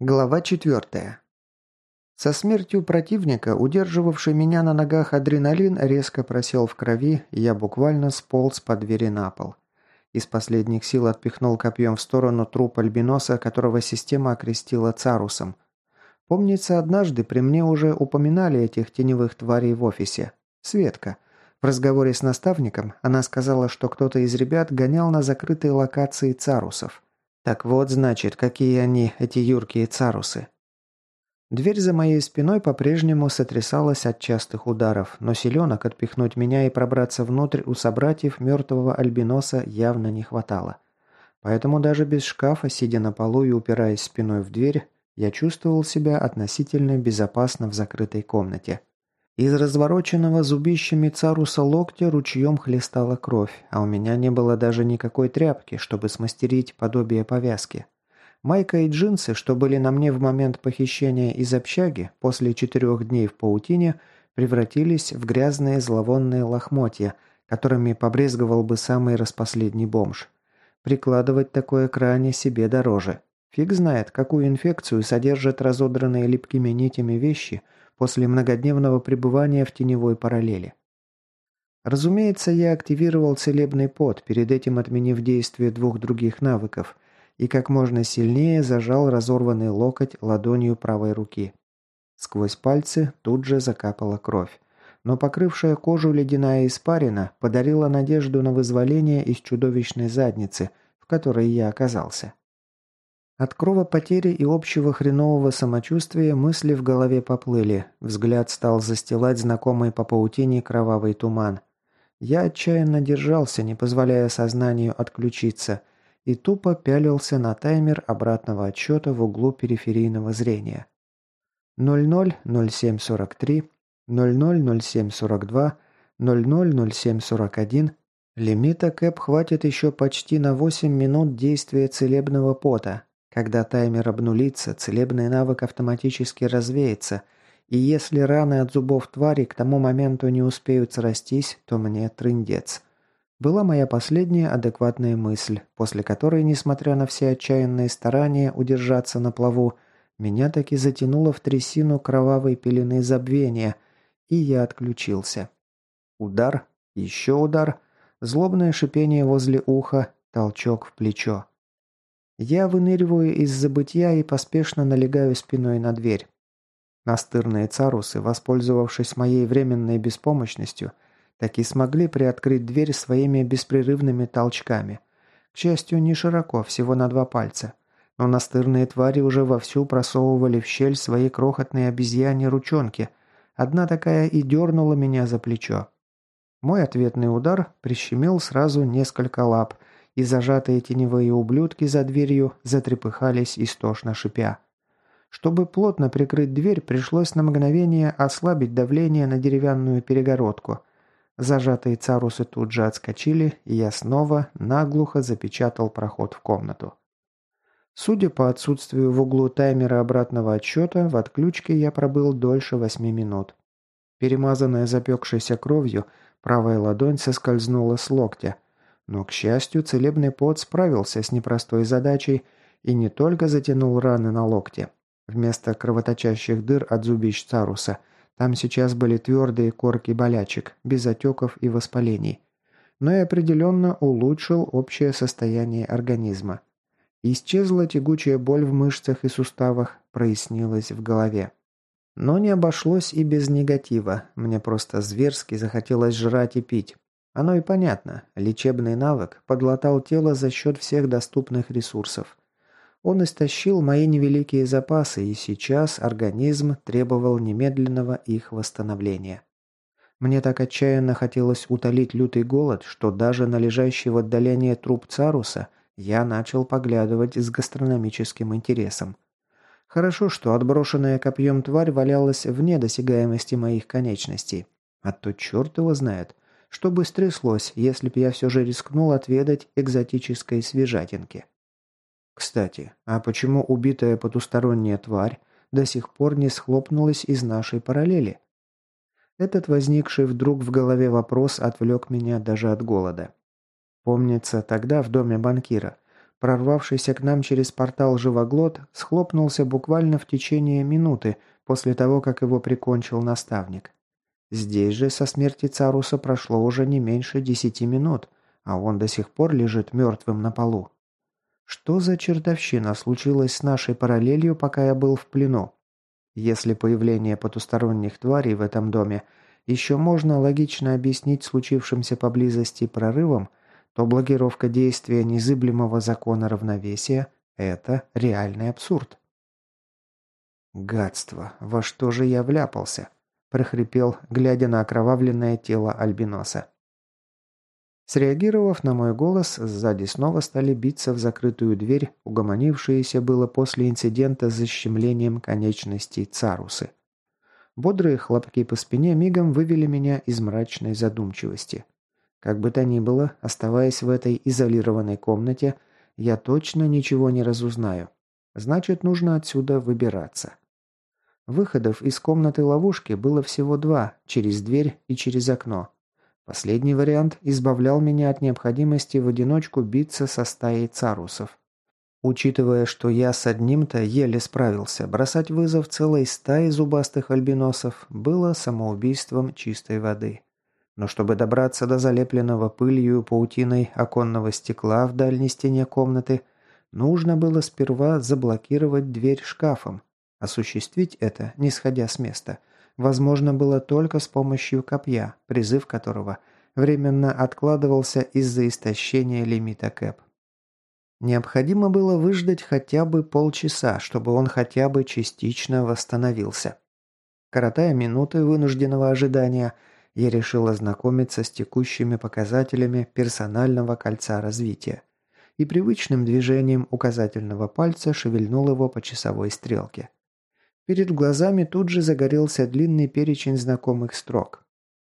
Глава 4. Со смертью противника, удерживавший меня на ногах адреналин, резко просел в крови, и я буквально сполз по двери на пол. Из последних сил отпихнул копьем в сторону труп альбиноса, которого система окрестила Царусом. Помнится, однажды при мне уже упоминали этих теневых тварей в офисе. Светка. В разговоре с наставником она сказала, что кто-то из ребят гонял на закрытой локации Царусов. Так вот, значит, какие они, эти юркие царусы. Дверь за моей спиной по-прежнему сотрясалась от частых ударов, но селенок отпихнуть меня и пробраться внутрь у собратьев мертвого альбиноса явно не хватало. Поэтому даже без шкафа, сидя на полу и упираясь спиной в дверь, я чувствовал себя относительно безопасно в закрытой комнате. Из развороченного зубищами царуса локтя ручьем хлестала кровь, а у меня не было даже никакой тряпки, чтобы смастерить подобие повязки. Майка и джинсы, что были на мне в момент похищения из общаги, после четырех дней в паутине, превратились в грязные зловонные лохмотья, которыми побрезговал бы самый распоследний бомж. Прикладывать такое крайне себе дороже. Фиг знает, какую инфекцию содержат разодранные липкими нитями вещи – после многодневного пребывания в теневой параллели. Разумеется, я активировал целебный пот, перед этим отменив действие двух других навыков, и как можно сильнее зажал разорванный локоть ладонью правой руки. Сквозь пальцы тут же закапала кровь, но покрывшая кожу ледяная испарина подарила надежду на вызволение из чудовищной задницы, в которой я оказался. От кровопотери и общего хренового самочувствия мысли в голове поплыли. Взгляд стал застилать знакомый по паутине кровавый туман. Я отчаянно держался, не позволяя сознанию отключиться, и тупо пялился на таймер обратного отсчета в углу периферийного зрения. 000743, 000742, 000741. Лимита КЭП хватит еще почти на 8 минут действия целебного пота, когда таймер обнулится, целебный навык автоматически развеется, и если раны от зубов твари к тому моменту не успеют срастись, то мне трындец. Была моя последняя адекватная мысль, после которой, несмотря на все отчаянные старания удержаться на плаву, меня таки затянуло в трясину кровавой пелены забвения, и я отключился. Удар, еще удар, злобное шипение возле уха, толчок в плечо. Я выныриваю из забытья и поспешно налегаю спиной на дверь. Настырные царусы, воспользовавшись моей временной беспомощностью, так и смогли приоткрыть дверь своими беспрерывными толчками. К счастью, не широко, всего на два пальца. Но настырные твари уже вовсю просовывали в щель свои крохотные обезьяне ручонки. Одна такая и дернула меня за плечо. Мой ответный удар прищемил сразу несколько лап – и зажатые теневые ублюдки за дверью затрепыхались истошно шипя. Чтобы плотно прикрыть дверь, пришлось на мгновение ослабить давление на деревянную перегородку. Зажатые царусы тут же отскочили, и я снова наглухо запечатал проход в комнату. Судя по отсутствию в углу таймера обратного отсчета, в отключке я пробыл дольше восьми минут. Перемазанная запекшейся кровью, правая ладонь соскользнула с локтя, но, к счастью, целебный пот справился с непростой задачей и не только затянул раны на локте. Вместо кровоточащих дыр от зубищ Царуса там сейчас были твердые корки болячек, без отеков и воспалений. Но и определенно улучшил общее состояние организма. Исчезла тягучая боль в мышцах и суставах, прояснилась в голове. Но не обошлось и без негатива. Мне просто зверски захотелось жрать и пить. Оно и понятно. Лечебный навык подлатал тело за счет всех доступных ресурсов. Он истощил мои невеликие запасы, и сейчас организм требовал немедленного их восстановления. Мне так отчаянно хотелось утолить лютый голод, что даже на лежащий в отдалении труп Царуса я начал поглядывать с гастрономическим интересом. Хорошо, что отброшенная копьем тварь валялась вне досягаемости моих конечностей. А то черт его знает – что бы стряслось, если б я все же рискнул отведать экзотической свежатинки? Кстати, а почему убитая потусторонняя тварь до сих пор не схлопнулась из нашей параллели? Этот возникший вдруг в голове вопрос отвлек меня даже от голода. Помнится, тогда в доме банкира прорвавшийся к нам через портал живоглот, схлопнулся буквально в течение минуты после того, как его прикончил наставник. Здесь же со смерти Царуса прошло уже не меньше десяти минут, а он до сих пор лежит мертвым на полу. Что за чертовщина случилась с нашей параллелью, пока я был в плену? Если появление потусторонних тварей в этом доме еще можно логично объяснить случившимся поблизости прорывом, то блокировка действия незыблемого закона равновесия – это реальный абсурд. «Гадство! Во что же я вляпался?» – прохрипел, глядя на окровавленное тело Альбиноса. Среагировав на мой голос, сзади снова стали биться в закрытую дверь, угомонившиеся было после инцидента с защемлением конечностей царусы. Бодрые хлопки по спине мигом вывели меня из мрачной задумчивости. Как бы то ни было, оставаясь в этой изолированной комнате, я точно ничего не разузнаю. Значит, нужно отсюда выбираться. Выходов из комнаты ловушки было всего два, через дверь и через окно. Последний вариант избавлял меня от необходимости в одиночку биться со стаей царусов. Учитывая, что я с одним-то еле справился, бросать вызов целой стаи зубастых альбиносов было самоубийством чистой воды. Но чтобы добраться до залепленного пылью паутиной оконного стекла в дальней стене комнаты, нужно было сперва заблокировать дверь шкафом. Осуществить это, не сходя с места – возможно было только с помощью копья, призыв которого временно откладывался из-за истощения лимита КЭП. Необходимо было выждать хотя бы полчаса, чтобы он хотя бы частично восстановился. Коротая минуты вынужденного ожидания, я решил ознакомиться с текущими показателями персонального кольца развития и привычным движением указательного пальца шевельнул его по часовой стрелке. Перед глазами тут же загорелся длинный перечень знакомых строк.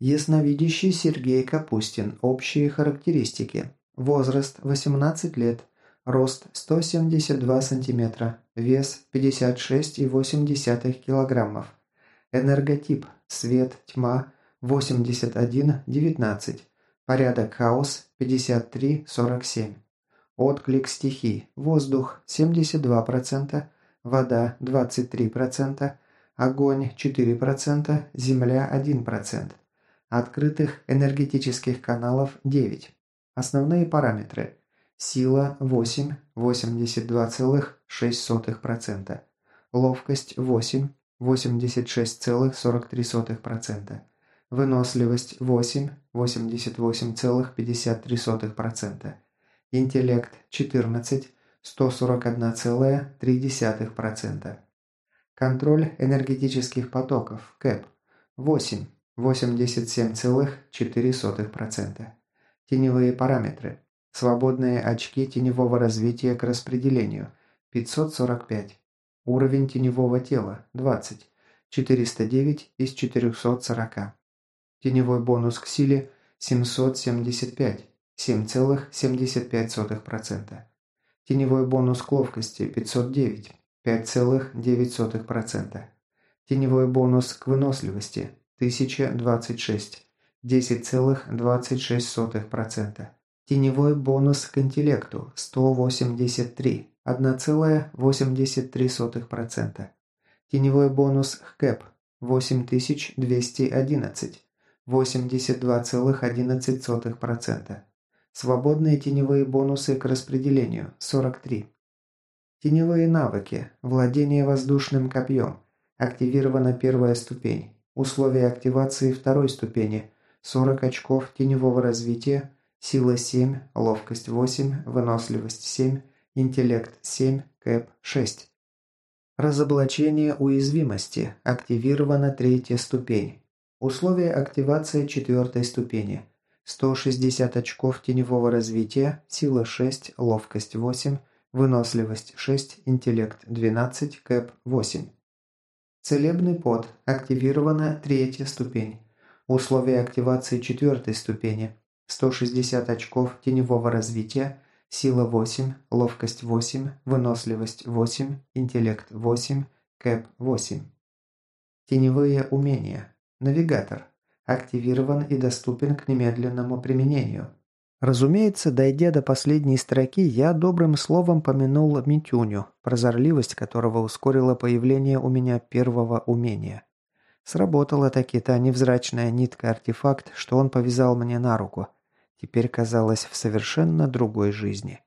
Ясновидящий Сергей Капустин. Общие характеристики. Возраст 18 лет. Рост 172 сантиметра. Вес 56,8 килограммов. Энерготип. Свет, тьма 81-19. Порядок хаос 53-47. Отклик стихий. Воздух 72% вода 23%, огонь 4%, земля 1%. Открытых энергетических каналов 9. Основные параметры. Сила 8, 82,6%. Ловкость 8, 86,43%. Выносливость 8, 88,53%. Интеллект 14, 141,3%. Контроль энергетических потоков, КЭП, 8, 87,4%. Теневые параметры. Свободные очки теневого развития к распределению, 545. Уровень теневого тела, 20, 409 из 440. Теневой бонус к силе, 775, 7,75%. Теневой бонус к ловкости 509, 5,9%. Теневой бонус к выносливости 1026, 10,26%. Теневой бонус к интеллекту 183, 1,83%. Теневой бонус к КЭП 8211, 82,11%. Свободные теневые бонусы к распределению – 43. Теневые навыки. Владение воздушным копьем. Активирована первая ступень. Условия активации второй ступени. 40 очков теневого развития. Сила 7, ловкость 8, выносливость 7, интеллект 7, кэп 6. Разоблачение уязвимости. Активирована третья ступень. Условия активации четвертой ступени. 160 очков теневого развития, сила 6, ловкость 8, выносливость 6, интеллект 12, кэп 8. Целебный пот. Активирована третья ступень. Условия активации четвертой ступени. 160 очков теневого развития, сила 8, ловкость 8, выносливость 8, интеллект 8, кэп 8. Теневые умения. Навигатор активирован и доступен к немедленному применению. Разумеется, дойдя до последней строки, я добрым словом помянул Митюню, прозорливость которого ускорила появление у меня первого умения. Сработала таки та невзрачная нитка-артефакт, что он повязал мне на руку. Теперь казалось в совершенно другой жизни.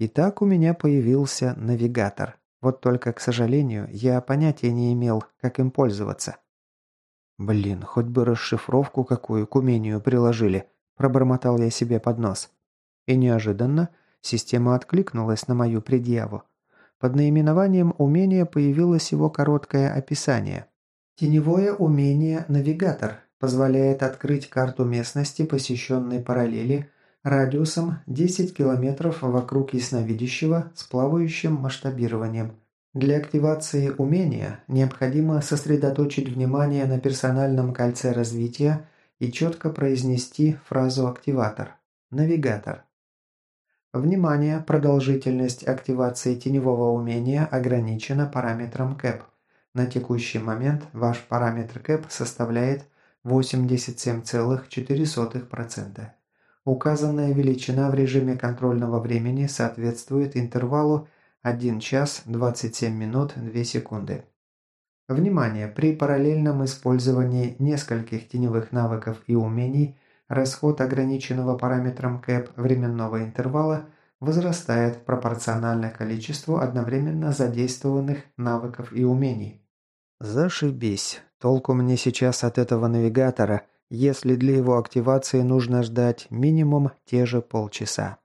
Итак, у меня появился навигатор. Вот только, к сожалению, я понятия не имел, как им пользоваться. Блин, хоть бы расшифровку какую к умению приложили – Пробормотал я себе под нос. И неожиданно система откликнулась на мою предъяву. Под наименованием умения появилось его короткое описание. Теневое умение «Навигатор» позволяет открыть карту местности, посещенной параллели, радиусом 10 км вокруг ясновидящего с плавающим масштабированием. Для активации умения необходимо сосредоточить внимание на персональном кольце развития и четко произнести фразу «активатор» – «навигатор». Внимание! Продолжительность активации теневого умения ограничена параметром CAP. На текущий момент ваш параметр CAP составляет 87,4%. Указанная величина в режиме контрольного времени соответствует интервалу 1 час 27 минут 2 секунды. Внимание! При параллельном использовании нескольких теневых навыков и умений расход ограниченного параметром CAP временного интервала возрастает пропорционально количеству одновременно задействованных навыков и умений. Зашибись. Толку мне сейчас от этого навигатора, если для его активации нужно ждать минимум те же полчаса.